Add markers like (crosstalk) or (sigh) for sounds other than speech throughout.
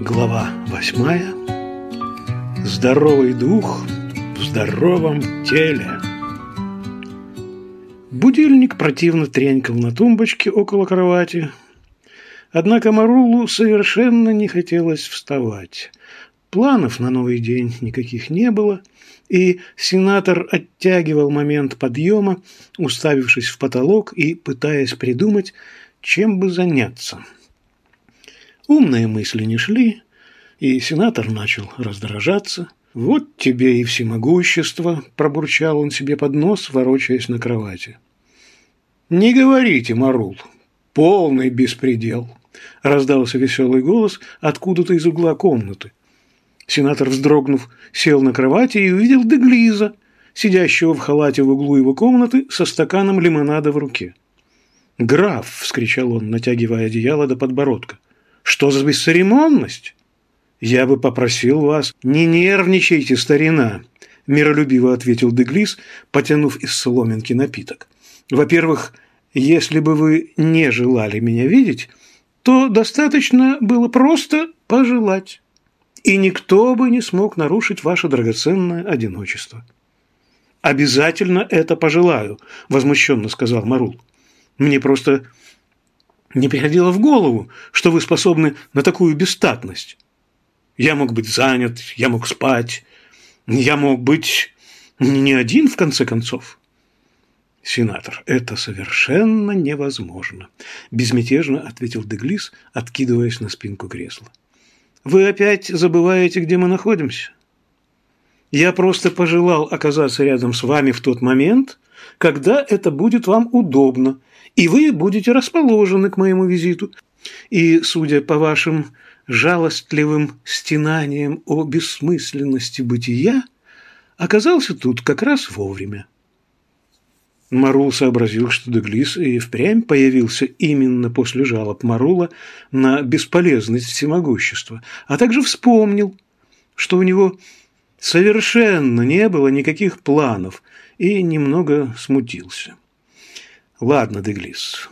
Глава восьмая. Здоровый дух в здоровом теле. Будильник противно тренькал на тумбочке около кровати. Однако Марулу совершенно не хотелось вставать. Планов на новый день никаких не было, и сенатор оттягивал момент подъема, уставившись в потолок и пытаясь придумать, чем бы заняться. Умные мысли не шли, и сенатор начал раздражаться. «Вот тебе и всемогущество!» – пробурчал он себе под нос, ворочаясь на кровати. «Не говорите, Марул, полный беспредел!» – раздался веселый голос откуда-то из угла комнаты. Сенатор, вздрогнув, сел на кровати и увидел Деглиза, сидящего в халате в углу его комнаты со стаканом лимонада в руке. «Граф!» – вскричал он, натягивая одеяло до подбородка – что за бесцеремонность? Я бы попросил вас, не нервничайте, старина, миролюбиво ответил Деглис, потянув из соломинки напиток. Во-первых, если бы вы не желали меня видеть, то достаточно было просто пожелать, и никто бы не смог нарушить ваше драгоценное одиночество. «Обязательно это пожелаю», – возмущенно сказал Марул. «Мне просто не приходило в голову, что вы способны на такую бестактность. Я мог быть занят, я мог спать, я мог быть не один, в конце концов. Сенатор, это совершенно невозможно, безмятежно ответил Деглис, откидываясь на спинку кресла. Вы опять забываете, где мы находимся? Я просто пожелал оказаться рядом с вами в тот момент, когда это будет вам удобно, и вы будете расположены к моему визиту. И, судя по вашим жалостливым стенаниям о бессмысленности бытия, оказался тут как раз вовремя. Марул сообразил, что Деглис и впрямь появился именно после жалоб Марула на бесполезность всемогущества, а также вспомнил, что у него совершенно не было никаких планов и немного смутился. «Ладно, Деглис,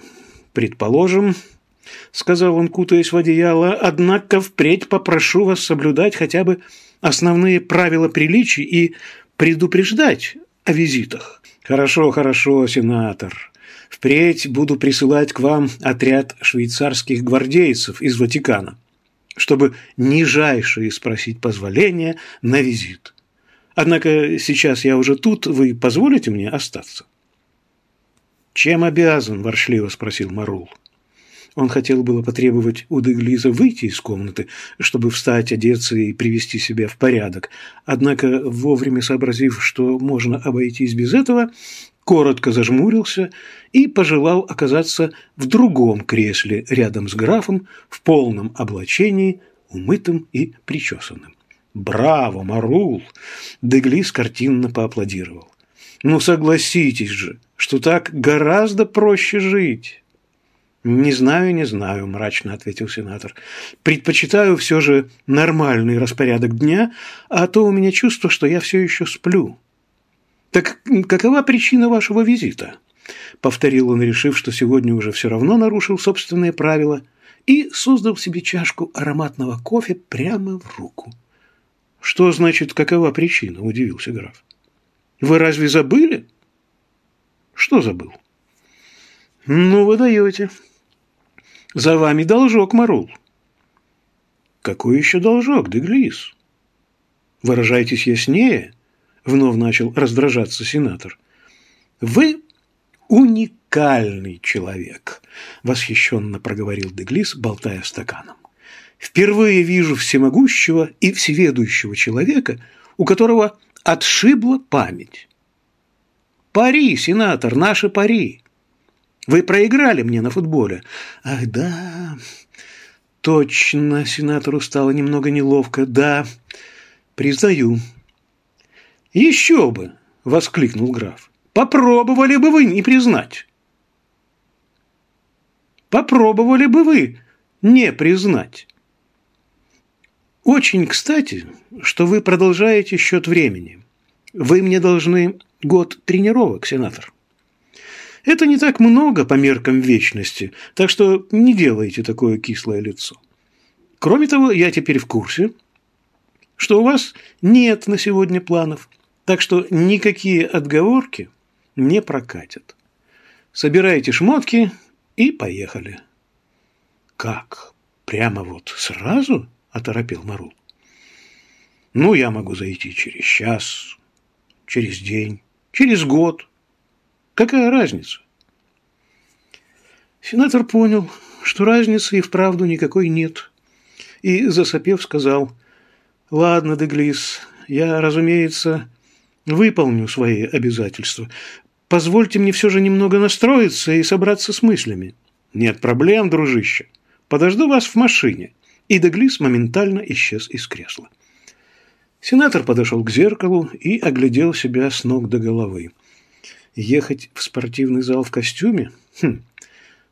предположим, — сказал он, кутаясь в одеяло, — однако впредь попрошу вас соблюдать хотя бы основные правила приличий и предупреждать о визитах». «Хорошо, хорошо, сенатор. Впредь буду присылать к вам отряд швейцарских гвардейцев из Ватикана, чтобы нижайшие спросить позволения на визит. Однако сейчас я уже тут, вы позволите мне остаться?» «Чем обязан?» – воршливо спросил Марул. Он хотел было потребовать у Деглиза выйти из комнаты, чтобы встать, одеться и привести себя в порядок. Однако, вовремя сообразив, что можно обойтись без этого, коротко зажмурился и пожелал оказаться в другом кресле рядом с графом в полном облачении, умытым и причесанным. «Браво, Марул!» Деглис картинно поаплодировал. «Ну, согласитесь же!» что так гораздо проще жить. «Не знаю, не знаю», – мрачно ответил сенатор. «Предпочитаю все же нормальный распорядок дня, а то у меня чувство, что я все еще сплю». «Так какова причина вашего визита?» – повторил он, решив, что сегодня уже все равно нарушил собственные правила, и создал себе чашку ароматного кофе прямо в руку. «Что значит, какова причина?» – удивился граф. «Вы разве забыли?» Что забыл? Ну, вы даете. За вами должок, Марул. Какой еще должок, Деглис? Выражайтесь яснее, вновь начал раздражаться сенатор. Вы уникальный человек, восхищенно проговорил Деглис, болтая стаканом. Впервые вижу всемогущего и всеведущего человека, у которого отшибла память. Пари, сенатор, наши пари. Вы проиграли мне на футболе. Ах, да. Точно, сенатору стало немного неловко. Да, признаю. Еще бы, воскликнул граф. Попробовали бы вы не признать. Попробовали бы вы не признать. Очень кстати, что вы продолжаете счет времени. Вы мне должны Год тренировок, сенатор. Это не так много по меркам вечности, так что не делайте такое кислое лицо. Кроме того, я теперь в курсе, что у вас нет на сегодня планов, так что никакие отговорки не прокатят. Собирайте шмотки и поехали. Как? Прямо вот сразу? Оторопел Марул. Ну, я могу зайти через час, через день, через год. Какая разница? Сенатор понял, что разницы и вправду никакой нет. И, засопев, сказал, «Ладно, Деглис, я, разумеется, выполню свои обязательства. Позвольте мне все же немного настроиться и собраться с мыслями». «Нет проблем, дружище. Подожду вас в машине». И Деглис моментально исчез из кресла. Сенатор подошел к зеркалу и оглядел себя с ног до головы. Ехать в спортивный зал в костюме? Хм.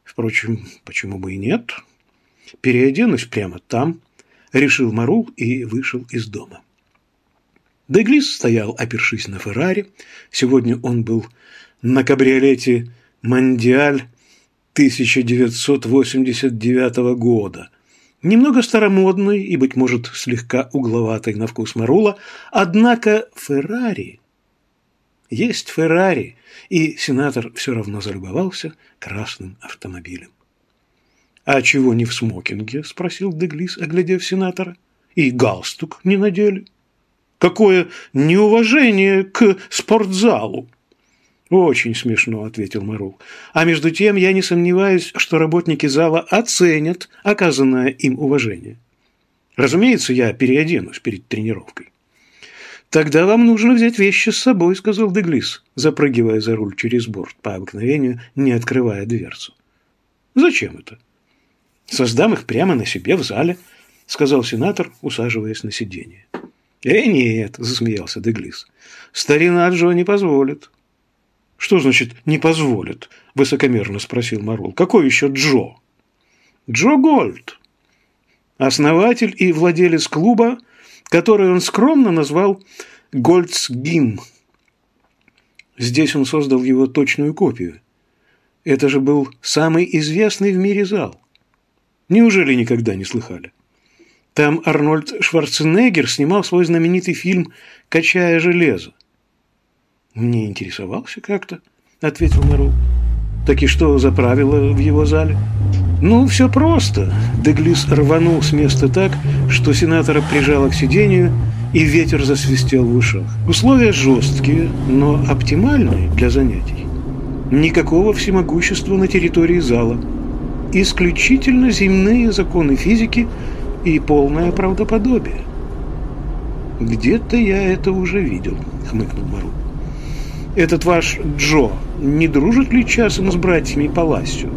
Впрочем, почему бы и нет? Переоденусь прямо там, решил Марул и вышел из дома. Деглис стоял, опершись на Феррари. Сегодня он был на кабриолете «Мандиаль» 1989 года. Немного старомодный и, быть может, слегка угловатый на вкус Марула, однако Феррари есть Феррари, и сенатор все равно залюбовался красным автомобилем. «А чего не в смокинге?» – спросил Деглис, оглядев сенатора. «И галстук не надели. Какое неуважение к спортзалу!» «Очень смешно», – ответил Марул. «А между тем я не сомневаюсь, что работники зала оценят оказанное им уважение. Разумеется, я переоденусь перед тренировкой». «Тогда вам нужно взять вещи с собой», – сказал Деглис, запрыгивая за руль через борт, по обыкновению не открывая дверцу. «Зачем это?» «Создам их прямо на себе в зале», – сказал сенатор, усаживаясь на сиденье. «Э, нет», – засмеялся Деглис. «Старина Джо не позволит. «Что значит «не позволят»?» – высокомерно спросил Марул. «Какой еще Джо?» «Джо Гольд, основатель и владелец клуба, который он скромно назвал «Гольцгим». Здесь он создал его точную копию. Это же был самый известный в мире зал. Неужели никогда не слыхали? Там Арнольд Шварценеггер снимал свой знаменитый фильм «Качая железо». «Не интересовался как-то», – ответил Мару. «Так и что за правила в его зале?» «Ну, все просто». Деглис рванул с места так, что сенатора прижало к сидению, и ветер засвистел в ушах. Условия жесткие, но оптимальные для занятий. Никакого всемогущества на территории зала. Исключительно земные законы физики и полное правдоподобие. «Где-то я это уже видел», — хмыкнул Мару. Этот ваш Джо не дружит ли часом с братьями Паласио?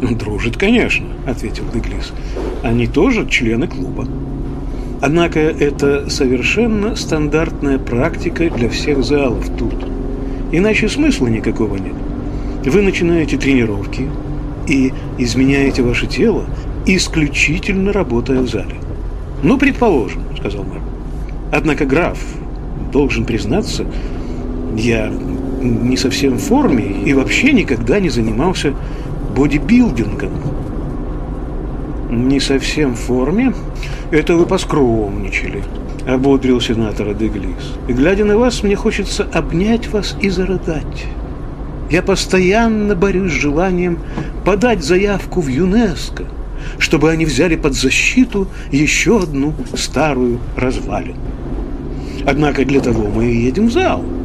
«Дружит, конечно», – ответил Деглис. «Они тоже члены клуба». Однако это совершенно стандартная практика для всех залов тут. Иначе смысла никакого нет. Вы начинаете тренировки и изменяете ваше тело, исключительно работая в зале. «Ну, предположим», – сказал мэр. «Однако граф, должен признаться, я не совсем в форме и вообще никогда не занимался бодибилдингом. Не совсем в форме? Это вы поскромничали, ободрил сенатора Деглис. И глядя на вас, мне хочется обнять вас и зарыдать. Я постоянно борюсь с желанием подать заявку в ЮНЕСКО, чтобы они взяли под защиту еще одну старую развалину. Однако для того мы и едем в зал –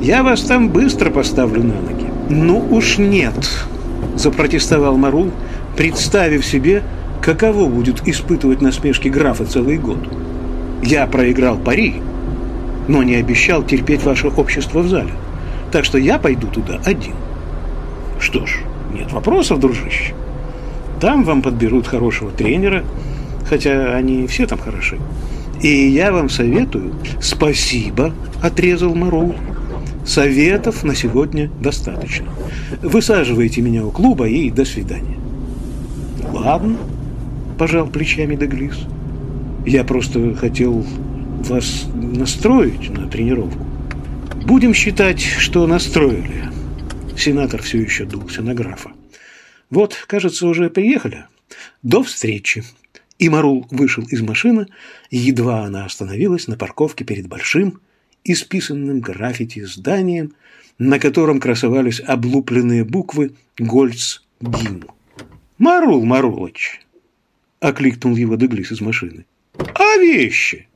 я вас там быстро поставлю на ноги. Ну уж нет, запротестовал Марул, представив себе, каково будет испытывать насмешки графа целый год. Я проиграл пари, но не обещал терпеть ваше общество в зале. Так что я пойду туда один. Что ж, нет вопросов, дружище. Там вам подберут хорошего тренера, хотя они все там хороши. И я вам советую... Спасибо, отрезал Марул. Советов на сегодня достаточно. Высаживайте меня у клуба и до свидания. Ладно, пожал плечами Деглис. Я просто хотел вас настроить на тренировку. Будем считать, что настроили. Сенатор все еще дулся на графа. Вот, кажется, уже приехали. До встречи. И Марул вышел из машины, едва она остановилась на парковке перед большим, исписанным граффити зданием, на котором красовались облупленные буквы «Гольц Гим». «Марул Марулыч!» – окликнул его Деглис из машины. «А вещи?»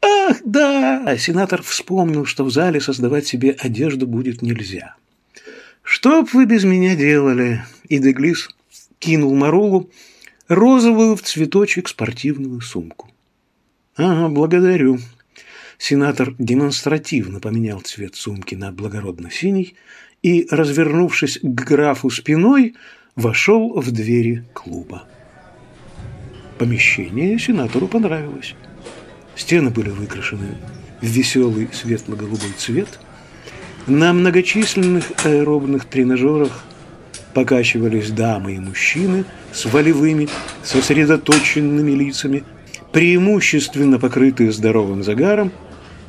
«Ах, да!» – сенатор вспомнил, что в зале создавать себе одежду будет нельзя. «Что б вы без меня делали?» И Деглис кинул Марулу розовую в цветочек спортивную сумку. «Ага, благодарю». Сенатор демонстративно поменял цвет сумки на благородно-синий и, развернувшись к графу спиной, вошел в двери клуба. Помещение сенатору понравилось. Стены были выкрашены в веселый светло-голубой цвет. На многочисленных аэробных тренажерах покачивались дамы и мужчины с волевыми, сосредоточенными лицами, преимущественно покрытые здоровым загаром,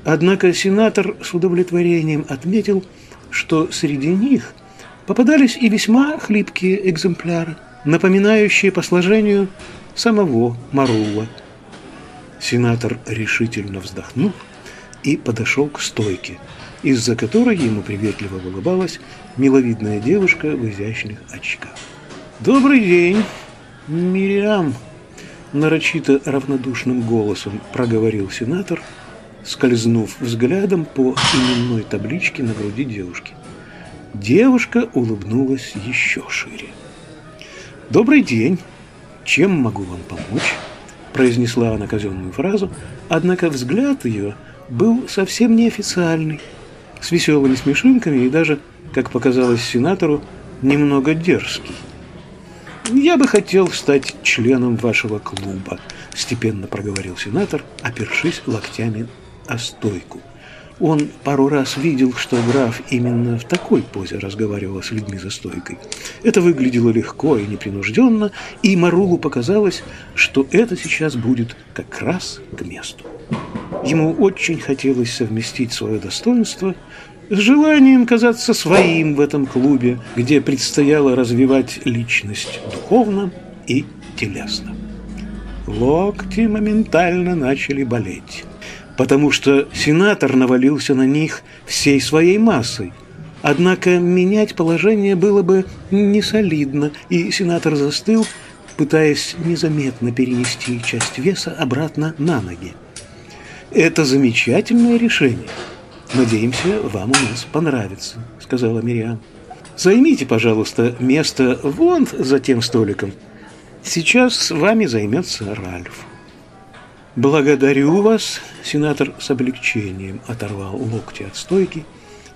однако сенатор с удовлетворением отметил, что среди них попадались и весьма хлипкие экземпляры, напоминающие по сложению самого Марула. Сенатор решительно вздохнул и подошел к стойке, из-за которой ему приветливо улыбалась миловидная девушка в изящных очках. «Добрый день, Мириам!» Нарочито равнодушным голосом проговорил сенатор, скользнув взглядом по именной табличке на груди девушки. Девушка улыбнулась еще шире. «Добрый день! Чем могу вам помочь?» произнесла она казенную фразу, однако взгляд ее был совсем неофициальный, с веселыми смешинками и даже как показалось сенатору, немного дерзкий. «Я бы хотел стать членом вашего клуба», – степенно проговорил сенатор, опершись локтями о стойку. Он пару раз видел, что граф именно в такой позе разговаривал с людьми за стойкой. Это выглядело легко и непринужденно, и Марулу показалось, что это сейчас будет как раз к месту. Ему очень хотелось совместить свое достоинство с желанием казаться своим в этом клубе, где предстояло развивать личность духовно и телесно. Локти моментально начали болеть, потому что сенатор навалился на них всей своей массой. Однако менять положение было бы несолидно, и сенатор застыл, пытаясь незаметно перенести часть веса обратно на ноги. Это замечательное решение – «Надеемся, вам у нас понравится», — сказала Мириам. «Займите, пожалуйста, место вон за тем столиком. Сейчас с вами займется Ральф». «Благодарю вас», — сенатор с облегчением оторвал локти от стойки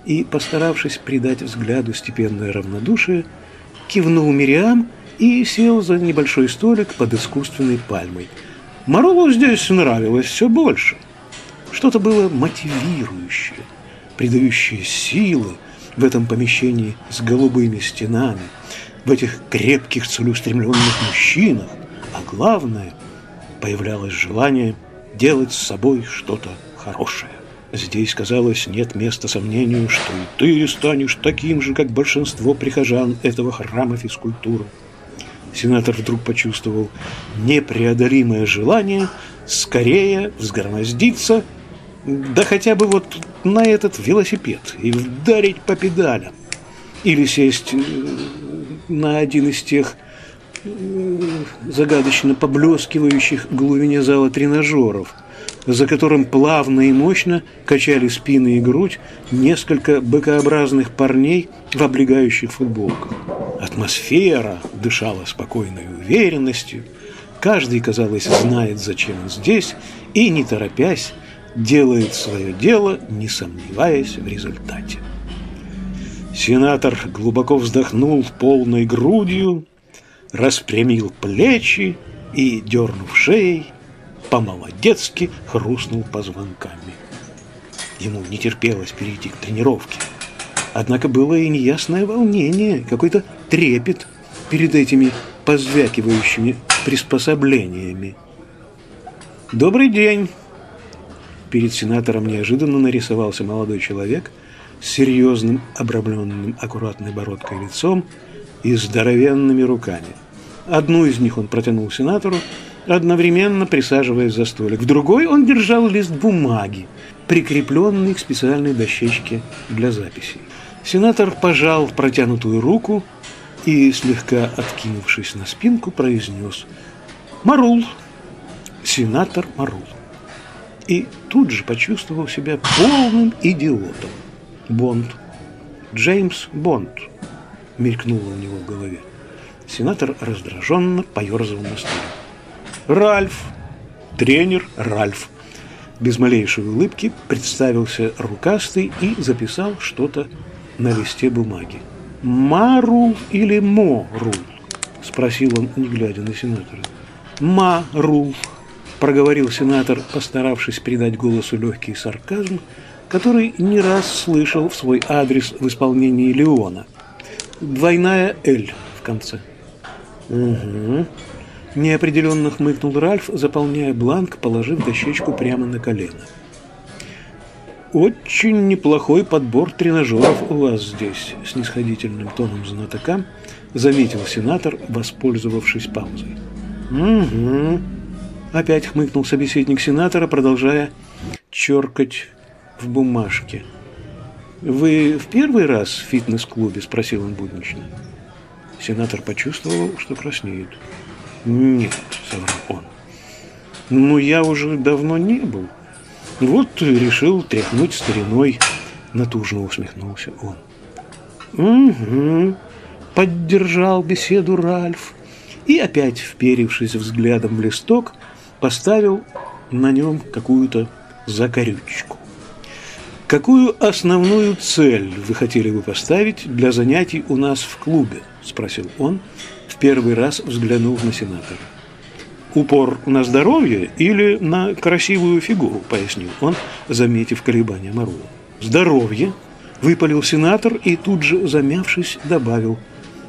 и, постаравшись придать взгляду степенное равнодушие, кивнул Мириам и сел за небольшой столик под искусственной пальмой. Маролу здесь нравилось все больше — что-то было мотивирующее, придающее силы в этом помещении с голубыми стенами, в этих крепких целеустремленных мужчинах, а главное, появлялось желание делать с собой что-то хорошее. Здесь, казалось, нет места сомнению, что и ты станешь таким же, как большинство прихожан этого храма физкультуры. Сенатор вдруг почувствовал непреодолимое желание скорее взгромоздиться да хотя бы вот на этот велосипед и вдарить по педалям. Или сесть на один из тех загадочно поблескивающих глубине зала тренажеров, за которым плавно и мощно качали спины и грудь несколько быкообразных парней в облегающих футболках. Атмосфера дышала спокойной уверенностью, каждый, казалось, знает, зачем он здесь, и, не торопясь, делает свое дело, не сомневаясь в результате. Сенатор глубоко вздохнул полной грудью, распрямил плечи и, дернув шеей, по-молодецки хрустнул позвонками. Ему не терпелось перейти к тренировке. Однако было и неясное волнение, какой-то трепет перед этими позвякивающими приспособлениями. «Добрый день!» Перед сенатором неожиданно нарисовался молодой человек с серьезным, обрамленным аккуратной бородкой лицом, и здоровенными руками. Одну из них он протянул сенатору, одновременно присаживаясь за столик. В другой он держал лист бумаги, прикрепленный к специальной дощечке для записей. Сенатор пожал протянутую руку и, слегка откинувшись на спинку, произнес «Марул, сенатор Марул». И тут же почувствовал себя полным идиотом. Бонд, Джеймс Бонд, мелькнуло у него в голове. Сенатор раздраженно поерзал на стуле. Ральф, тренер Ральф. Без малейшей улыбки представился рукастый и записал что-то на листе бумаги. «Марул или Морул?» – спросил он, не глядя на сенатора. «Марул», – проговорил сенатор, постаравшись придать голосу легкий сарказм, который не раз слышал в свой адрес в исполнении Леона. «Двойная «Л» в конце». «Угу», – неопределенно хмыкнул Ральф, заполняя бланк, положив дощечку прямо на колено. «Очень неплохой подбор тренажеров у вас здесь», – снисходительным тоном знатока заметил сенатор, воспользовавшись паузой. «Угу», – опять хмыкнул собеседник сенатора, продолжая черкать в бумажке. «Вы в первый раз в фитнес-клубе?» – спросил он буднично. Сенатор почувствовал, что краснеет. «Нет», – соврал он. «Ну, я уже давно не был». Вот решил тряхнуть стариной, натужно усмехнулся он. Угу, поддержал беседу Ральф и опять, вперившись взглядом в листок, поставил на нем какую-то закорючку. «Какую основную цель вы хотели бы поставить для занятий у нас в клубе?» – спросил он, в первый раз взглянув на сенатора упор на здоровье или на красивую фигуру, пояснил он, заметив колебания Марула. Здоровье, выпалил сенатор и тут же, замявшись, добавил.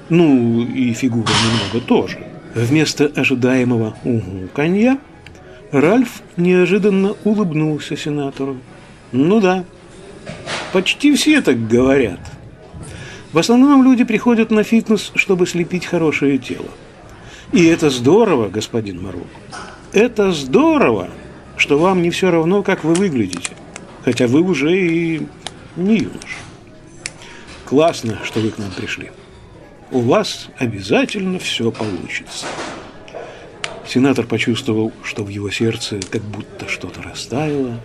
Ну, и фигура немного тоже. Вместо ожидаемого «угу» конья Ральф неожиданно улыбнулся сенатору. Ну да, почти все так говорят. В основном люди приходят на фитнес, чтобы слепить хорошее тело. И это здорово, господин Мару. Это здорово, что вам не все равно, как вы выглядите. Хотя вы уже и не юнош. Классно, что вы к нам пришли. У вас обязательно все получится. Сенатор почувствовал, что в его сердце как будто что-то растаяло.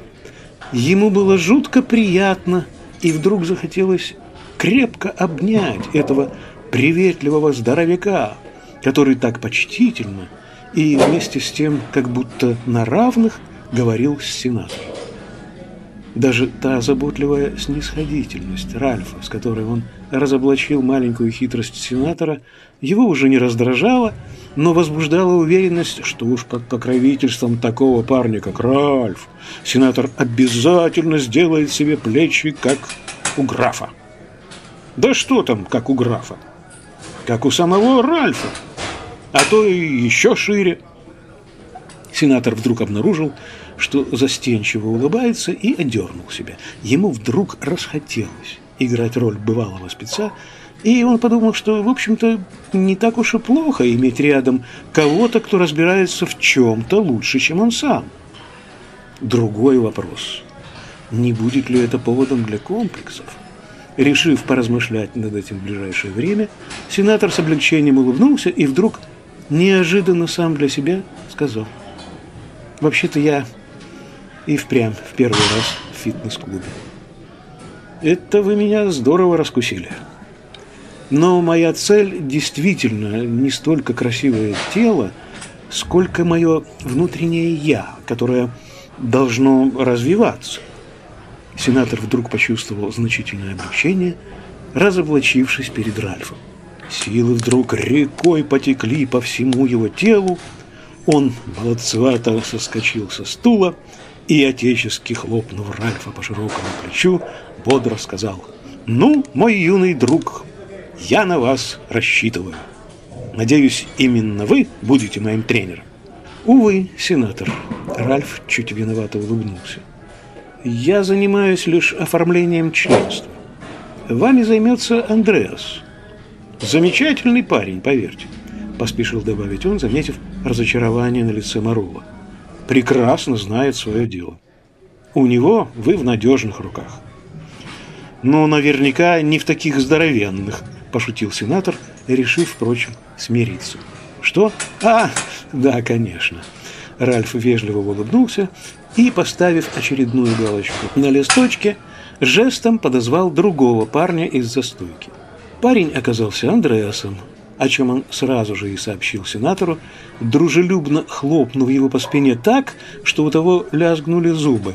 Ему было жутко приятно, и вдруг захотелось крепко обнять этого приветливого здоровяка, который так почтительно и вместе с тем как будто на равных говорил с сенатором. Даже та заботливая снисходительность Ральфа, с которой он разоблачил маленькую хитрость сенатора, его уже не раздражала, но возбуждала уверенность, что уж под покровительством такого парня, как Ральф, сенатор обязательно сделает себе плечи, как у графа. Да что там, как у графа? Как у самого Ральфа а то и еще шире. Сенатор вдруг обнаружил, что застенчиво улыбается и одернул себя. Ему вдруг расхотелось играть роль бывалого спеца, и он подумал, что, в общем-то, не так уж и плохо иметь рядом кого-то, кто разбирается в чем-то лучше, чем он сам. Другой вопрос. Не будет ли это поводом для комплексов? Решив поразмышлять над этим в ближайшее время, сенатор с облегчением улыбнулся и вдруг неожиданно сам для себя сказал. Вообще-то я и впрямь в первый раз в фитнес-клубе. Это вы меня здорово раскусили. Но моя цель действительно не столько красивое тело, сколько мое внутреннее «я», которое должно развиваться. Сенатор вдруг почувствовал значительное облегчение, разоблачившись перед Ральфом. Силы вдруг рекой потекли по всему его телу. Он молодцевато соскочил со стула и, отечески хлопнув Ральфа по широкому плечу, бодро сказал «Ну, мой юный друг, я на вас рассчитываю. Надеюсь, именно вы будете моим тренером». «Увы, сенатор», — Ральф чуть виновато улыбнулся. «Я занимаюсь лишь оформлением членства. Вами займется Андреас». Замечательный парень, поверьте, поспешил добавить он, заметив разочарование на лице Марула. Прекрасно знает свое дело. У него вы в надежных руках. Но наверняка не в таких здоровенных, пошутил сенатор, решив, впрочем, смириться. Что? А, да, конечно. Ральф вежливо улыбнулся и, поставив очередную галочку на листочке, жестом подозвал другого парня из застойки. Парень оказался Андреасом, о чем он сразу же и сообщил сенатору, дружелюбно хлопнув его по спине так, что у того лязгнули зубы.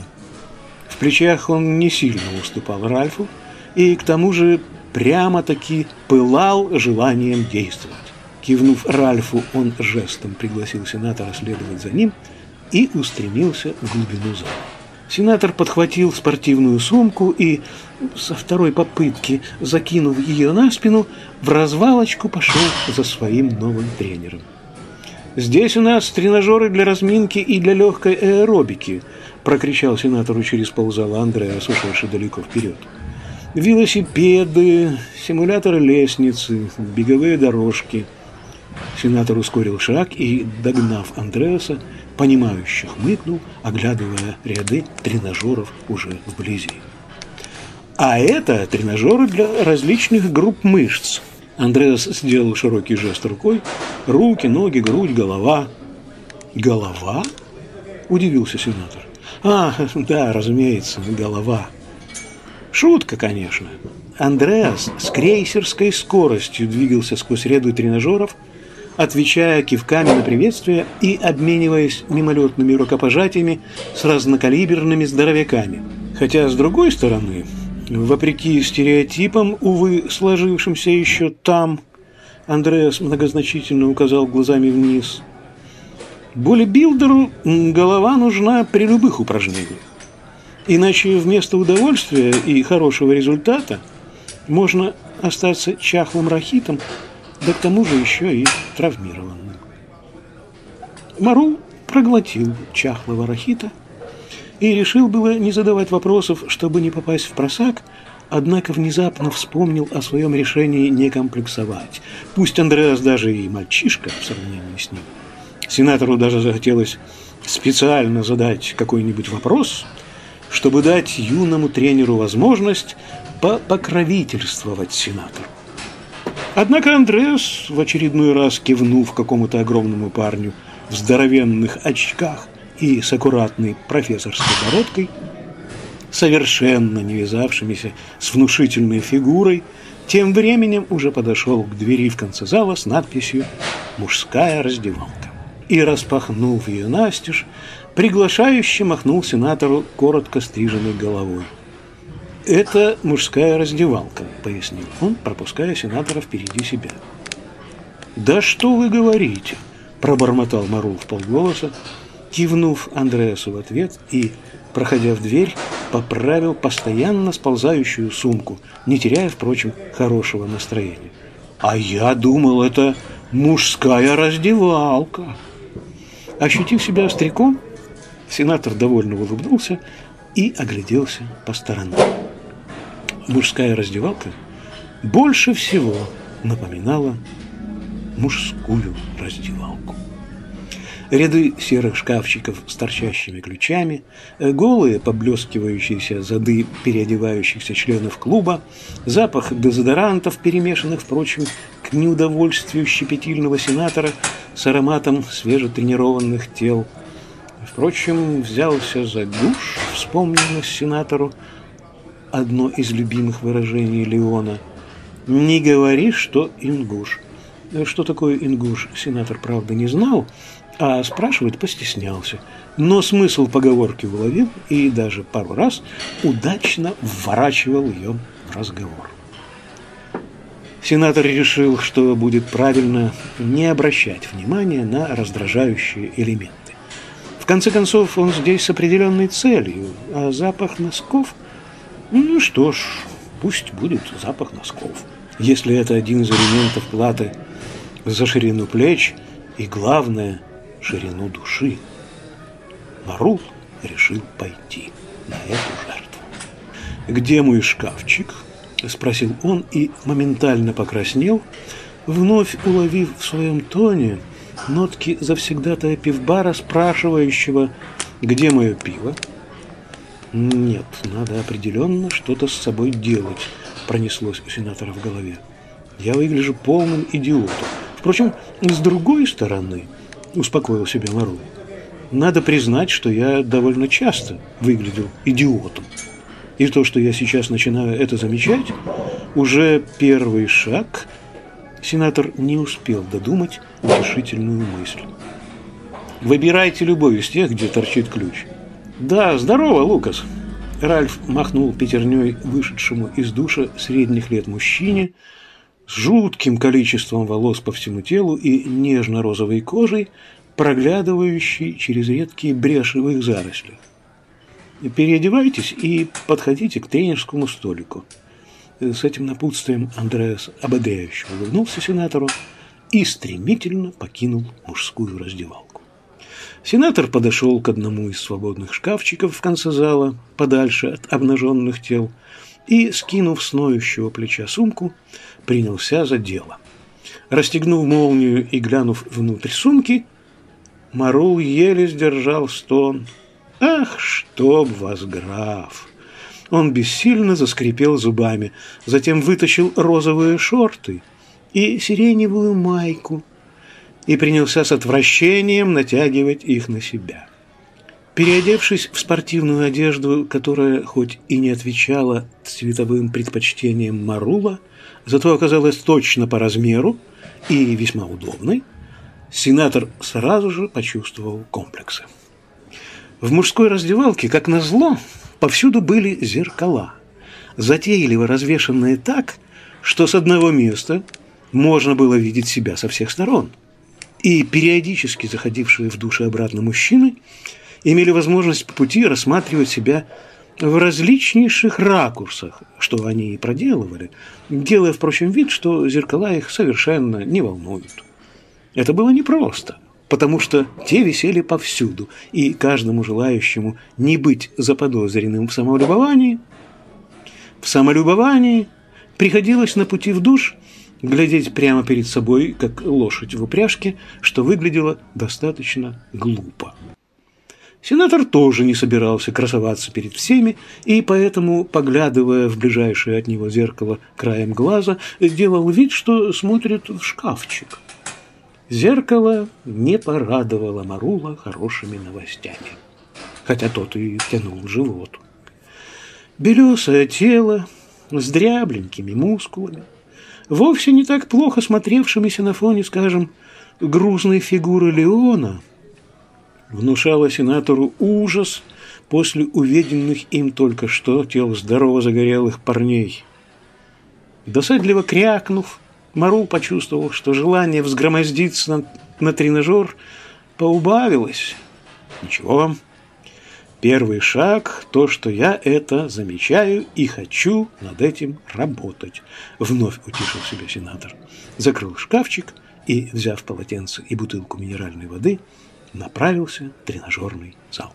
В плечах он не сильно уступал Ральфу и к тому же прямо-таки пылал желанием действовать. Кивнув Ральфу, он жестом пригласил сенатора следовать за ним и устремился в глубину зала. Сенатор подхватил спортивную сумку и со второй попытки, закинув ее на спину, в развалочку пошел за своим новым тренером. «Здесь у нас тренажеры для разминки и для легкой аэробики», прокричал сенатору через ползала Андреа, ушедший далеко вперед. «Велосипеды, симуляторы лестницы, беговые дорожки». Сенатор ускорил шаг и, догнав Андреаса, понимающе хмыкнул, оглядывая ряды тренажеров уже вблизи. А это тренажеры для различных групп мышц. Андреас сделал широкий жест рукой. Руки, ноги, грудь, голова. Голова? Удивился сенатор. А, да, разумеется, голова. Шутка, конечно. Андреас с крейсерской скоростью двигался сквозь ряды тренажеров, отвечая кивками на приветствие и обмениваясь мимолетными рукопожатиями с разнокалиберными здоровяками. Хотя, с другой стороны, вопреки стереотипам, увы, сложившимся еще там, Андреас многозначительно указал глазами вниз. Бодибилдеру голова нужна при любых упражнениях. Иначе вместо удовольствия и хорошего результата можно остаться чахлым рахитом да к тому же еще и травмированным. Марул проглотил чахлого рахита и решил было не задавать вопросов, чтобы не попасть в просак, однако внезапно вспомнил о своем решении не комплексовать. Пусть Андреас даже и мальчишка в сравнении с ним. Сенатору даже захотелось специально задать какой-нибудь вопрос, чтобы дать юному тренеру возможность покровительствовать сенатору. Однако Андреас, в очередной раз кивнув какому-то огромному парню в здоровенных очках и с аккуратной профессорской бородкой, совершенно не вязавшимися с внушительной фигурой, тем временем уже подошел к двери в конце зала с надписью «Мужская раздевалка». И, распахнув ее настежь, приглашающе махнул сенатору коротко стриженной головой. «Это мужская раздевалка», — пояснил он, пропуская сенатора впереди себя. «Да что вы говорите?» – пробормотал Марул в полголоса, кивнув Андреасу в ответ и, проходя в дверь, поправил постоянно сползающую сумку, не теряя, впрочем, хорошего настроения. «А я думал, это мужская раздевалка!» Ощутив себя остряком, сенатор довольно улыбнулся и огляделся по сторонам мужская раздевалка больше всего напоминала мужскую раздевалку. Ряды серых шкафчиков с торчащими ключами, голые поблескивающиеся зады переодевающихся членов клуба, запах дезодорантов, перемешанных, впрочем, к неудовольствию щепетильного сенатора с ароматом свежетренированных тел. Впрочем, взялся за душ, вспомнилось сенатору, одно из любимых выражений Леона. «Не говори, что ингуш». Что такое ингуш, сенатор, правда, не знал, а спрашивать постеснялся. Но смысл поговорки уловил и даже пару раз удачно вворачивал ее в разговор. Сенатор решил, что будет правильно не обращать внимания на раздражающие элементы. В конце концов, он здесь с определенной целью, а запах носков – ну что ж, пусть будет запах носков. Если это один из элементов платы за ширину плеч и, главное, ширину души. Марул решил пойти на эту жертву. «Где мой шкафчик?» –– спросил он и моментально покраснел, вновь уловив в своем тоне нотки завсегдатая пивбара, спрашивающего, где мое пиво. Нет, надо определенно что-то с собой делать, пронеслось у сенатора в голове. Я выгляжу полным идиотом. Впрочем, с другой стороны, успокоил себя Мару, надо признать, что я довольно часто выглядел идиотом. И то, что я сейчас начинаю это замечать, уже первый шаг. Сенатор не успел додумать утешительную мысль. Выбирайте любой из тех, где торчит ключ. Да, здорово, Лукас. Ральф махнул пятерней вышедшему из душа средних лет мужчине с жутким количеством волос по всему телу и нежно-розовой кожей, проглядывающей через редкие бреши в их зарослях. Переодевайтесь и подходите к тренерскому столику. С этим напутствием Андреас ободряюще улыбнулся сенатору и стремительно покинул мужскую раздевалку. Сенатор подошел к одному из свободных шкафчиков в конце зала, подальше от обнаженных тел, и, скинув с ноющего плеча сумку, принялся за дело. Расстегнув молнию и глянув внутрь сумки, Марул еле сдержал стон – «Ах, чтоб вас, граф!» Он бессильно заскрипел зубами, затем вытащил розовые шорты и сиреневую майку и принялся с отвращением натягивать их на себя. Переодевшись в спортивную одежду, которая хоть и не отвечала цветовым предпочтениям Марула, зато оказалась точно по размеру и весьма удобной, сенатор сразу же почувствовал комплексы. В мужской раздевалке, как назло, повсюду были зеркала, затейливо развешанные так, что с одного места можно было видеть себя со всех сторон. И периодически заходившие в душе обратно мужчины имели возможность по пути рассматривать себя в различнейших ракурсах, что они и проделывали, делая, впрочем, вид, что зеркала их совершенно не волнуют. Это было непросто – потому что те висели повсюду, и каждому желающему не быть заподозренным в самолюбовании, в самолюбовании приходилось на пути в душ глядеть прямо перед собой, как лошадь в упряжке, что выглядело достаточно глупо. Сенатор тоже не собирался красоваться перед всеми, и поэтому, поглядывая в ближайшее от него зеркало краем глаза, делал вид, что смотрит в шкафчик – Зеркало не порадовало Марула хорошими новостями, хотя тот и тянул живот. Белесое тело с дрябленькими мускулами, вовсе не так плохо смотревшимися на фоне, скажем, грузной фигуры Леона, внушало сенатору ужас после увиденных им только что тел здорово загорелых парней. Досадливо крякнув, Марул почувствовал, что желание взгромоздиться на, на тренажер поубавилось. Ничего. Первый шаг – то, что я это замечаю и хочу над этим работать. Вновь утешил себя сенатор. Закрыл шкафчик и, взяв полотенце и бутылку минеральной воды, направился в тренажерный зал.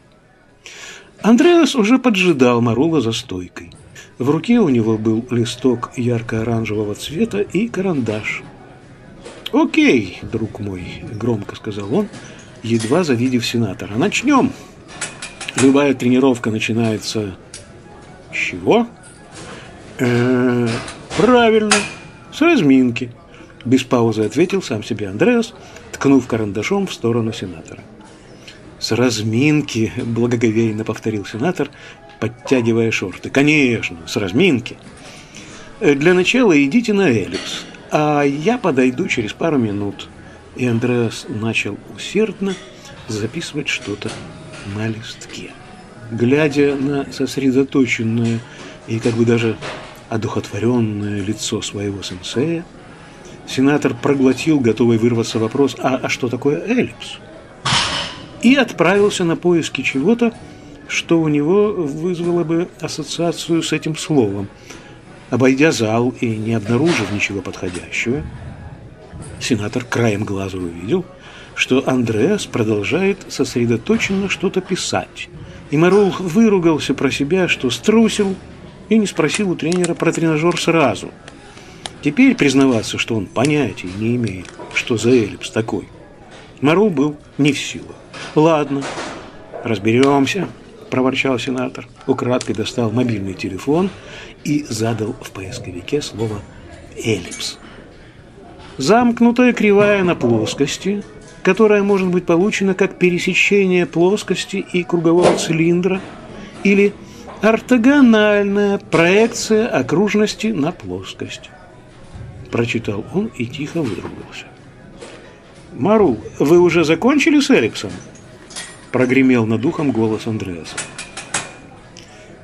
Андреас уже поджидал Марула за стойкой – в руке у него был листок ярко-оранжевого цвета и карандаш. «Окей, друг мой», – громко сказал он, едва завидев сенатора. «Начнем. Любая тренировка начинается с чего?» э -э «Правильно, с разминки», – без паузы ответил сам себе Андреас, ткнув карандашом в сторону сенатора. «С разминки», – благоговейно повторил сенатор, подтягивая шорты. Конечно, с разминки. Э, для начала идите на эллипс, а я подойду через пару минут. И Андреас начал усердно записывать что-то на листке. Глядя на сосредоточенное и как бы даже одухотворенное лицо своего сенсея, сенатор проглотил, готовый вырваться вопрос «А, а что такое эллипс?» и отправился на поиски чего-то, что у него вызвало бы ассоциацию с этим словом. Обойдя зал и не обнаружив ничего подходящего, сенатор краем глаза увидел, что Андреас продолжает сосредоточенно что-то писать. И Марул выругался про себя, что струсил и не спросил у тренера про тренажер сразу. Теперь признаваться, что он понятия не имеет, что за эллипс такой, Марул был не в силу. «Ладно, разберемся», – проворчал сенатор. Украдкой достал мобильный телефон и задал в поисковике слово «эллипс». Замкнутая кривая на плоскости, которая может быть получена как пересечение плоскости и кругового цилиндра или ортогональная проекция окружности на плоскость. Прочитал он и тихо выругался. «Мару, вы уже закончили с эллипсом?» Прогремел над ухом голос Андреаса.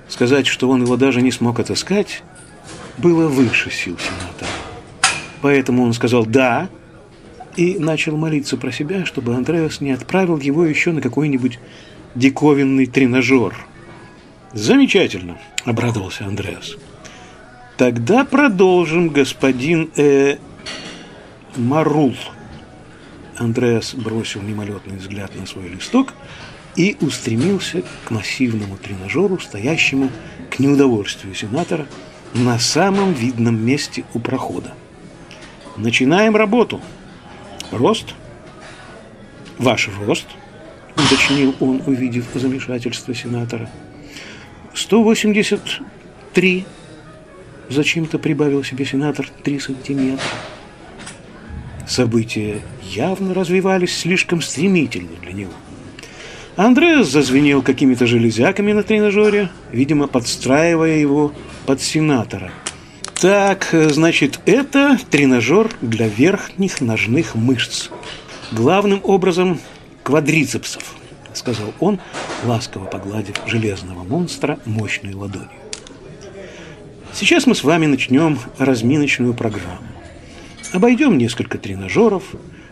Сказать, что он его даже не смог отыскать, было выше сил сенатора. Поэтому он сказал «да» и начал молиться про себя, чтобы Андреас не отправил его еще на какой-нибудь диковинный тренажер. «Замечательно!» – обрадовался Андреас. «Тогда продолжим, господин э, Марул». Андреас бросил мимолетный взгляд на свой листок и устремился к массивному тренажеру, стоящему к неудовольствию сенатора на самом видном месте у прохода. Начинаем работу. Рост. Ваш рост, уточнил он, увидев замешательство сенатора. 183. Зачем-то прибавил себе сенатор 3 сантиметра. События явно развивались слишком стремительно для него. Андреас зазвенел какими-то железяками на тренажере, видимо, подстраивая его под сенатора – так, значит, это тренажер для верхних ножных мышц. Главным образом квадрицепсов, сказал он, ласково погладив железного монстра мощной ладонью. Сейчас мы с вами начнем разминочную программу. Обойдем несколько тренажеров.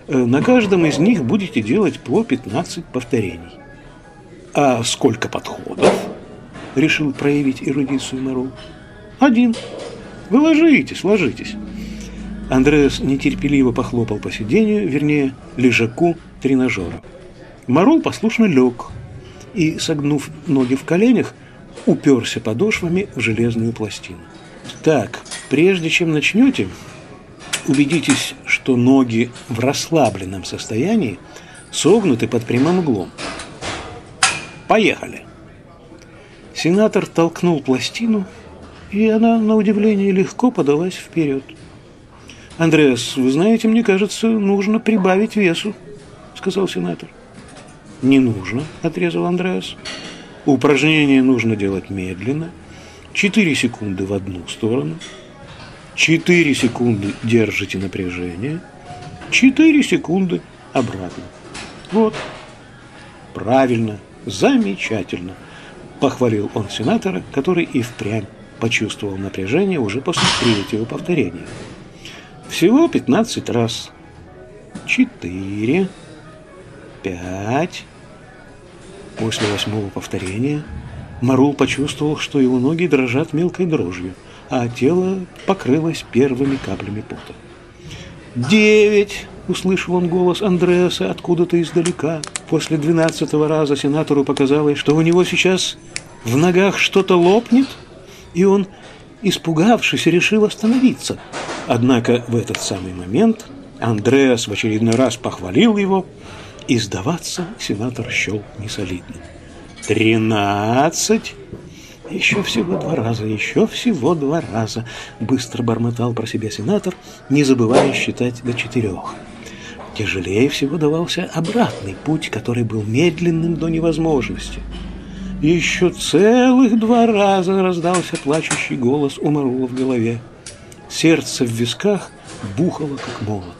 Э, на каждом из них будете делать по 15 повторений. А сколько подходов? Решил проявить эрудицию Мару. Один. Вы ложитесь, ложитесь. Андреас нетерпеливо похлопал по сиденью, вернее, лежаку тренажера. Марул послушно лег и, согнув ноги в коленях, уперся подошвами в железную пластину. Так, прежде чем начнете, убедитесь, что ноги в расслабленном состоянии согнуты под прямым углом. Поехали. Сенатор толкнул пластину и она, на удивление, легко подалась вперед. «Андреас, вы знаете, мне кажется, нужно прибавить весу», — сказал сенатор. «Не нужно», — отрезал Андреас. «Упражнение нужно делать медленно. Четыре секунды в одну сторону. Четыре секунды держите напряжение. Четыре секунды обратно. Вот. Правильно, замечательно», — похвалил он сенатора, который и впрямь почувствовал напряжение уже после третьего повторения. Всего 15 раз. Четыре. Пять. После восьмого повторения Марул почувствовал, что его ноги дрожат мелкой дрожью, а тело покрылось первыми каплями пота. «Девять!» — услышал он голос Андреаса откуда-то издалека. После двенадцатого раза сенатору показалось, что у него сейчас в ногах что-то лопнет — и он, испугавшись, решил остановиться. Однако в этот самый момент Андреас в очередной раз похвалил его, и сдаваться сенатор счел несолидным. «Тринадцать!» «Еще всего два раза, еще всего два раза!» Быстро бормотал про себя сенатор, не забывая считать до четырех. Тяжелее всего давался обратный путь, который был медленным до невозможности – еще целых два раза раздался плачущий голос у Марула в голове. Сердце в висках бухало, как молот.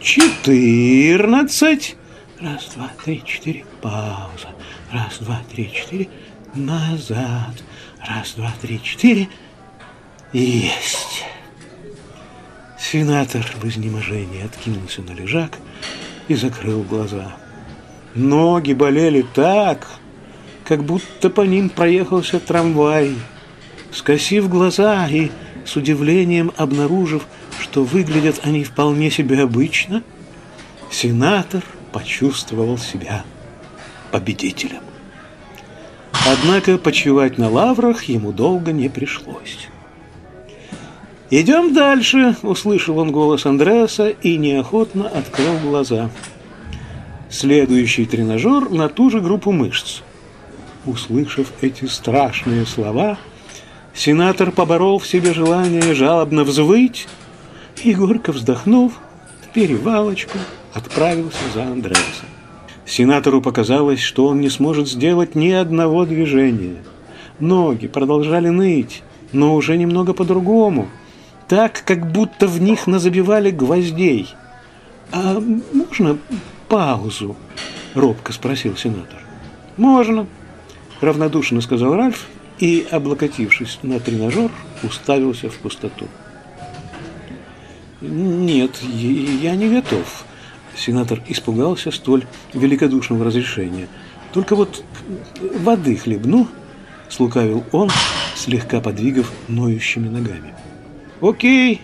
«Четырнадцать!» Раз, два, три, четыре. Пауза. Раз, два, три, четыре. Назад. Раз, два, три, четыре. Есть. Сенатор в изнеможении откинулся на лежак и закрыл глаза. Ноги болели так, как будто по ним проехался трамвай. Скосив глаза и с удивлением обнаружив, что выглядят они вполне себе обычно, сенатор почувствовал себя победителем. Однако почивать на лаврах ему долго не пришлось. «Идем дальше!» – услышал он голос Андреаса и неохотно открыл глаза. Следующий тренажер на ту же группу мышц. Услышав эти страшные слова, сенатор поборол в себе желание жалобно взвыть и, горько вздохнув, в перевалочку отправился за Андреасом. Сенатору показалось, что он не сможет сделать ни одного движения. Ноги продолжали ныть, но уже немного по-другому, так, как будто в них назабивали гвоздей. «А можно паузу?» – робко спросил сенатор. «Можно», – равнодушно сказал Ральф и, облокотившись на тренажер, уставился в пустоту. «Нет, я не готов», Сенатор испугался столь великодушного разрешения. «Только вот воды хлебну», – слукавил он, слегка подвигав ноющими ногами. «Окей,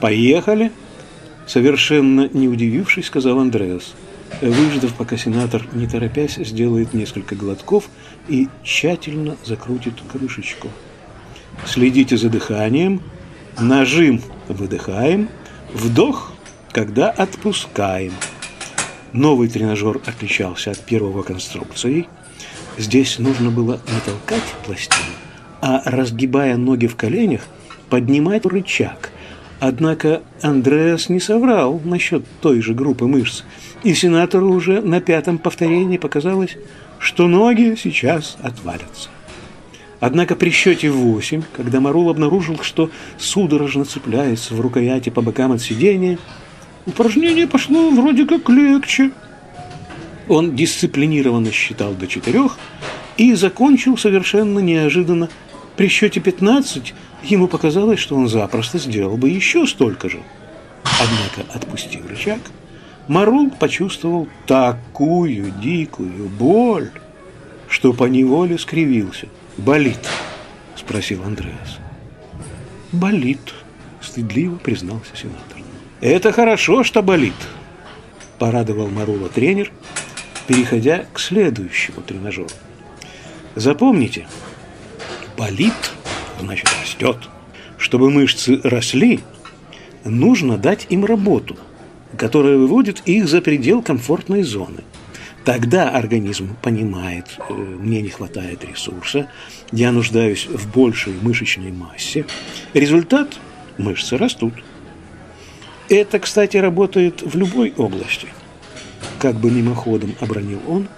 поехали», – совершенно не удивившись, сказал Андреас, выждав, пока сенатор, не торопясь, сделает несколько глотков и тщательно закрутит крышечку. «Следите за дыханием, нажим выдыхаем, вдох – когда отпускаем. Новый тренажер отличался от первого конструкцией. Здесь нужно было не толкать пластину, а, разгибая ноги в коленях, поднимать рычаг. Однако Андреас не соврал насчет той же группы мышц, и сенатору уже на пятом повторении показалось, что ноги сейчас отвалятся. Однако при счете восемь, когда Марул обнаружил, что судорожно цепляется в рукояти по бокам от сидения, Упражнение пошло вроде как легче. Он дисциплинированно считал до четырех и закончил совершенно неожиданно. При счете 15 ему показалось, что он запросто сделал бы еще столько же. Однако, отпустив рычаг, Марул почувствовал такую дикую боль, что поневоле скривился. «Болит?» – спросил Андреас. «Болит», – стыдливо признался сенатор. «Это хорошо, что болит», – порадовал Марула тренер, переходя к следующему тренажеру. Запомните, болит, значит растет. Чтобы мышцы росли, нужно дать им работу, которая выводит их за предел комфортной зоны. Тогда организм понимает, э, мне не хватает ресурса, я нуждаюсь в большей мышечной массе. Результат – мышцы растут. Это, кстати, работает в любой области. Как бы мимоходом обронил он,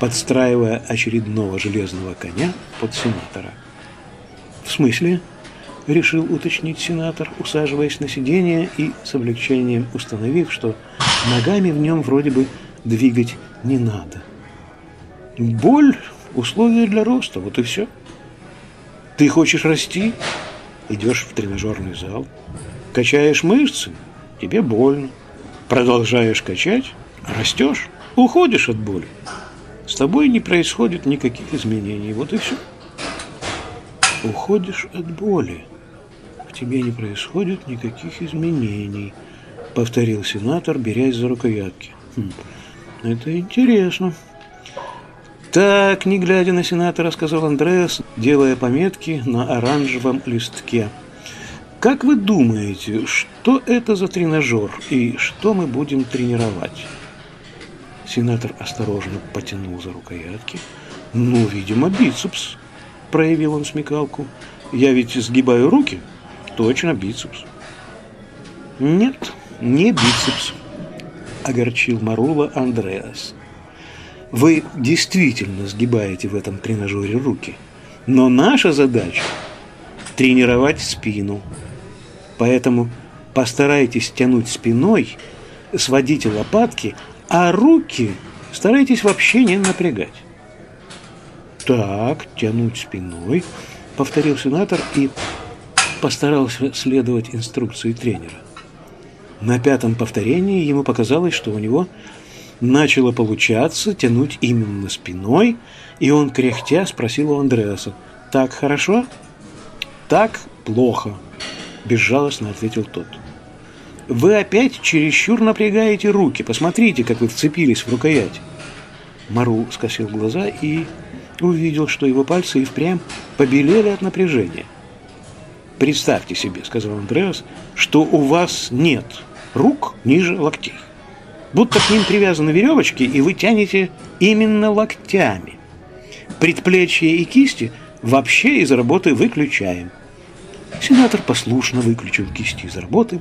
подстраивая очередного железного коня под сенатора. «В смысле?» – решил уточнить сенатор, усаживаясь на сиденье и с облегчением установив, что ногами в нем вроде бы двигать не надо. «Боль – условие для роста, вот и все. Ты хочешь расти – идешь в тренажерный зал, качаешь мышцы – тебе больно. Продолжаешь качать, растешь, уходишь от боли. С тобой не происходит никаких изменений. Вот и все. Уходишь от боли. Тебе не происходит никаких изменений, повторил сенатор, берясь за рукоятки. Хм, это интересно. Так, не глядя на сенатора, сказал Андреас, делая пометки на оранжевом листке. Как вы думаете, что это за тренажер и что мы будем тренировать? Сенатор осторожно потянул за рукоятки. Ну, видимо, бицепс, проявил он смекалку. Я ведь сгибаю руки. Точно бицепс. Нет, не бицепс, огорчил Марула Андреас. Вы действительно сгибаете в этом тренажере руки. Но наша задача – тренировать спину. Поэтому постарайтесь тянуть спиной, сводите лопатки, а руки старайтесь вообще не напрягать. Так, тянуть спиной, повторил сенатор и постарался следовать инструкции тренера. На пятом повторении ему показалось, что у него начало получаться тянуть именно спиной, и он, кряхтя, спросил у Андреаса, «Так хорошо?» «Так плохо», безжалостно ответил тот. Вы опять чересчур напрягаете руки. Посмотрите, как вы вцепились в рукоять. Мару скосил глаза и увидел, что его пальцы и впрямь побелели от напряжения. «Представьте себе», — сказал Андреас, — «что у вас нет рук ниже локтей. Будто к ним привязаны веревочки, и вы тянете именно локтями. Предплечья и кисти вообще из работы выключаем». Сенатор послушно выключил кисти из работы.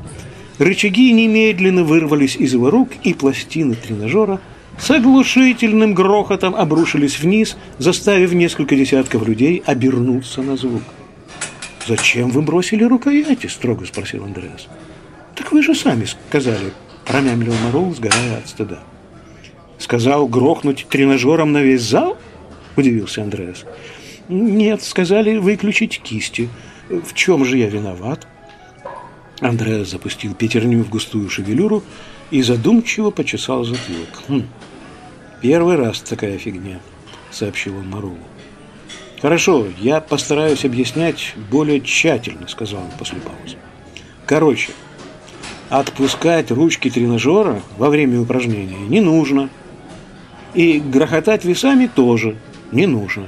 Рычаги немедленно вырвались из его рук, и пластины тренажера — с оглушительным грохотом обрушились вниз, заставив несколько десятков людей обернуться на звук. «Зачем вы бросили рукояти?» – строго спросил Андреас. «Так вы же сами сказали», – промямлил Марул, сгорая от стыда. «Сказал грохнуть тренажером на весь зал?» – удивился Андреас. «Нет, сказали выключить кисти. В чем же я виноват?» Андреас запустил пятерню в густую шевелюру и задумчиво почесал затылок. «Хм, первый раз такая фигня», — сообщил он Марулу. «Хорошо, я постараюсь объяснять более тщательно», — сказал он после паузы. «Короче, отпускать ручки тренажера во время упражнения не нужно. И грохотать весами тоже не нужно».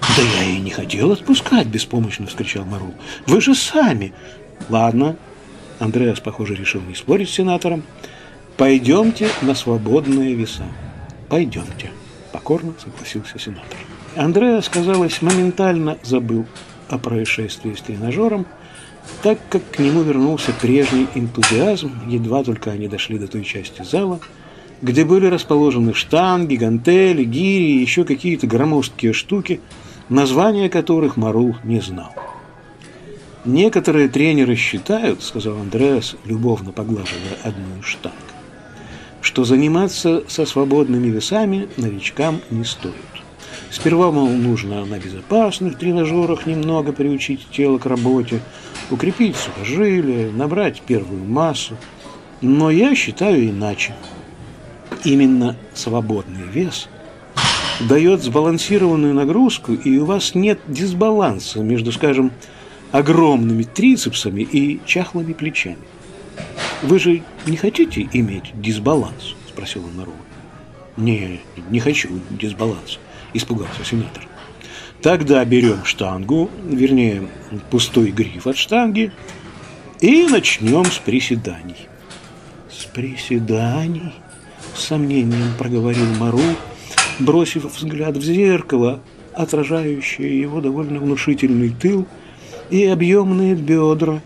«Да я и не хотел отпускать», — беспомощно вскричал Марул. «Вы же сами». «Ладно». Андреас, похоже, решил не спорить с сенатором. «Пойдемте на свободные веса». «Пойдемте», — покорно согласился сенатор. Андреас, казалось, моментально забыл о происшествии с тренажером, так как к нему вернулся прежний энтузиазм, едва только они дошли до той части зала, где были расположены штанги, гантели, гири и еще какие-то громоздкие штуки, названия которых Марул не знал. «Некоторые тренеры считают, — сказал Андреас, любовно поглаживая одну из штанг, — что заниматься со свободными весами новичкам не стоит. Сперва, мол, нужно на безопасных тренажерах немного приучить тело к работе, укрепить сухожилия, набрать первую массу. Но я считаю иначе. Именно свободный вес дает сбалансированную нагрузку, и у вас нет дисбаланса между, скажем, огромными трицепсами и чахлыми плечами. Вы же не хотите иметь дисбаланс? Спросил он Нарова. Не, не хочу дисбаланс испугался сенатор. Тогда берем штангу, вернее, пустой гриф от штанги, и начнем с приседаний. С приседаний? С сомнением проговорил Мару, бросив взгляд в зеркало, отражающее его довольно внушительный тыл и объемные бедра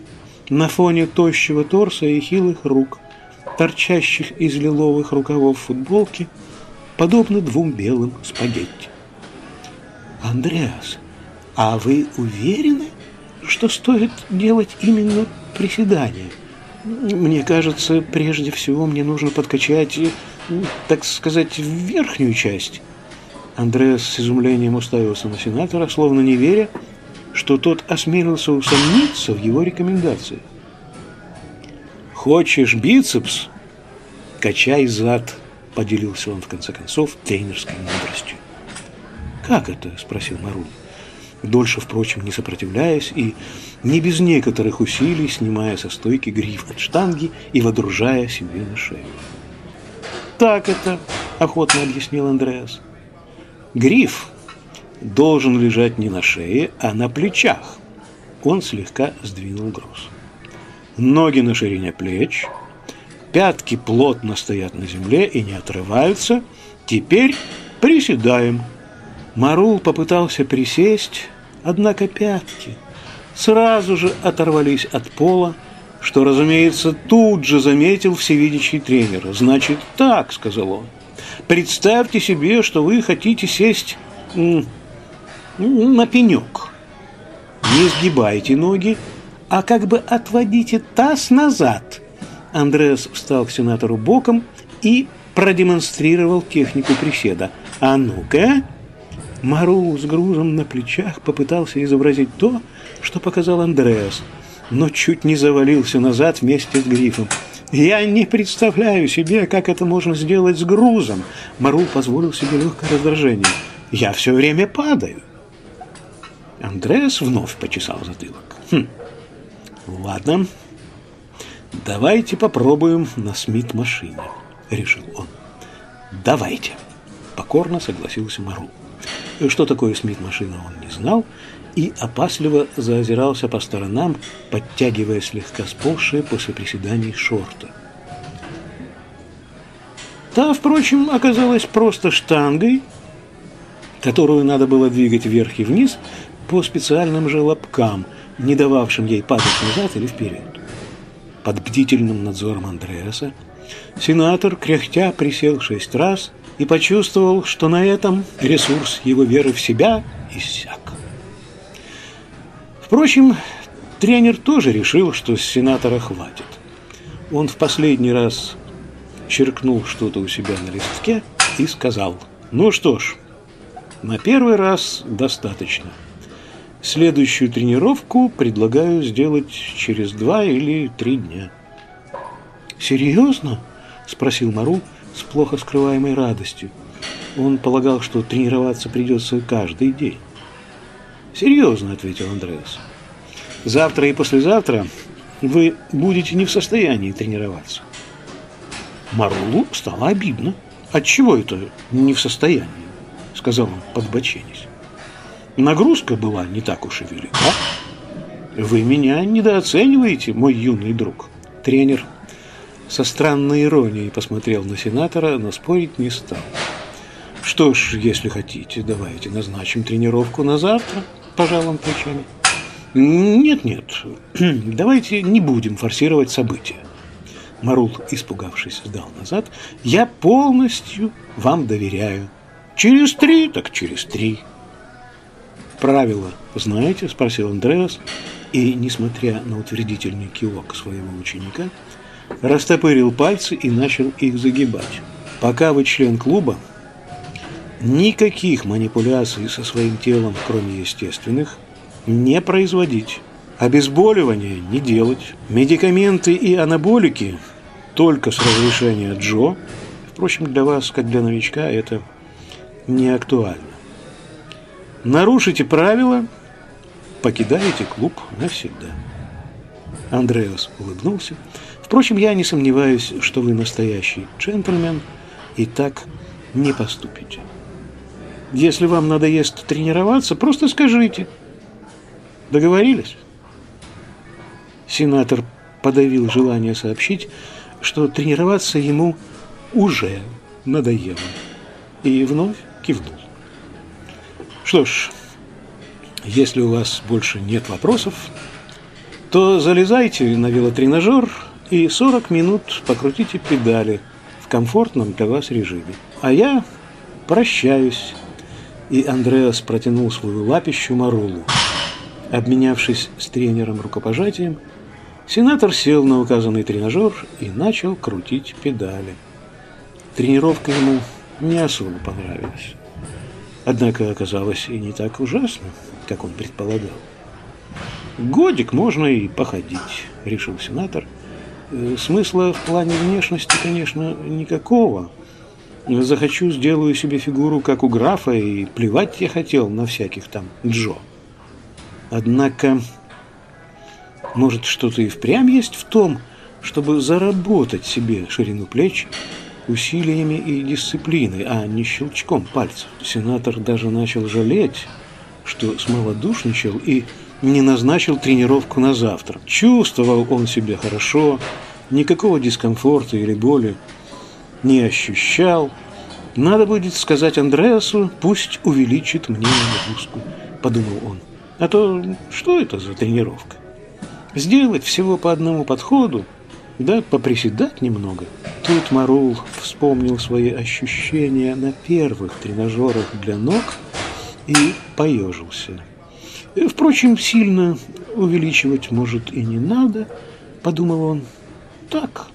на фоне тощего торса и хилых рук, торчащих из лиловых рукавов футболки, подобно двум белым спагетти. Андреас, а вы уверены, что стоит делать именно приседания? Мне кажется, прежде всего мне нужно подкачать, так сказать, верхнюю часть. Андреас с изумлением уставился на сенатора, словно не веря, что тот осмелился усомниться в его рекомендации. «Хочешь бицепс? Качай зад», — поделился он в конце концов тренерской мудростью. «Как это?» – спросил Марун. Дольше, впрочем, не сопротивляясь и не без некоторых усилий снимая со стойки гриф от штанги и водружая себе на шею. «Так это», – охотно объяснил Андреас. «Гриф должен лежать не на шее, а на плечах». Он слегка сдвинул груз. Ноги на ширине плеч, пятки плотно стоят на земле и не отрываются. Теперь приседаем – Марул попытался присесть, однако пятки сразу же оторвались от пола, что, разумеется, тут же заметил всевидящий тренер. «Значит так», — сказал он, — «представьте себе, что вы хотите сесть на пенек. Не сгибайте ноги, а как бы отводите таз назад». Андреас встал к сенатору боком и продемонстрировал технику приседа. «А ну-ка!» Мару с грузом на плечах попытался изобразить то, что показал Андреас, но чуть не завалился назад вместе с грифом. «Я не представляю себе, как это можно сделать с грузом!» Мару позволил себе легкое раздражение. «Я все время падаю!» Андреас вновь почесал затылок. «Хм, ладно, давайте попробуем на Смит-машине», — решил он. «Давайте», — покорно согласился Мару. Что такое Смит-машина, он не знал и опасливо заозирался по сторонам, подтягивая слегка сползшие после приседаний шорты. Та, впрочем, оказалась просто штангой, которую надо было двигать вверх и вниз по специальным же лобкам, не дававшим ей падать назад или вперед. Под бдительным надзором Андреаса сенатор, кряхтя, присел шесть раз и почувствовал, что на этом ресурс его веры в себя иссяк. Впрочем, тренер тоже решил, что с сенатора хватит. Он в последний раз черкнул что-то у себя на листке и сказал, ну что ж, на первый раз достаточно. Следующую тренировку предлагаю сделать через два или три дня. «Серьезно?» – спросил Мару с плохо скрываемой радостью. Он полагал, что тренироваться придется каждый день. «Серьезно», – ответил Андреас. «Завтра и послезавтра вы будете не в состоянии тренироваться. Марулу стало обидно. Отчего это не в состоянии? Сказал он, подбоченясь. Нагрузка была не так уж и велика. Вы меня недооцениваете, мой юный друг. Тренер со странной иронией посмотрел на сенатора, но спорить не стал. Что ж, если хотите, давайте назначим тренировку на завтра, пожал он плечами. Нет-нет, (clears throat) давайте не будем форсировать события. Марул, испугавшись, сдал назад. «Я полностью вам доверяю. Через три, так через три». «Правила знаете?» – спросил Андреас, и, несмотря на утвердительный кивок своего ученика, растопырил пальцы и начал их загибать. «Пока вы член клуба, никаких манипуляций со своим телом, кроме естественных, не производить». Обезболивание не делать. Медикаменты и анаболики только с разрешения Джо. Впрочем, для вас, как для новичка, это не актуально. Нарушите правила, покидаете клуб навсегда. Андреас улыбнулся. Впрочем, я не сомневаюсь, что вы настоящий джентльмен и так не поступите. Если вам надоест тренироваться, просто скажите. Договорились? Сенатор подавил желание сообщить, что тренироваться ему уже надоело. И вновь кивнул. Что ж, если у вас больше нет вопросов, то залезайте на велотренажер и 40 минут покрутите педали в комфортном для вас режиме. А я прощаюсь. И Андреас протянул свою лапищу Марулу. Обменявшись с тренером рукопожатием, Сенатор сел на указанный тренажер и начал крутить педали. Тренировка ему не особо понравилась. Однако оказалось и не так ужасно, как он предполагал. «Годик можно и походить», — решил сенатор. «Э, «Смысла в плане внешности, конечно, никакого. Захочу, сделаю себе фигуру, как у графа, и плевать я хотел на всяких там Джо. Однако может, что-то и впрямь есть в том, чтобы заработать себе ширину плеч усилиями и дисциплиной, а не щелчком пальцев. Сенатор даже начал жалеть, что смолодушничал и не назначил тренировку на завтра. Чувствовал он себя хорошо, никакого дискомфорта или боли не ощущал. Надо будет сказать Андреасу, пусть увеличит мне нагрузку, подумал он. А то что это за тренировка? Сделать всего по одному подходу, да поприседать немного. Тут Марул вспомнил свои ощущения на первых тренажерах для ног и поежился. Впрочем, сильно увеличивать, может, и не надо, подумал он. Так,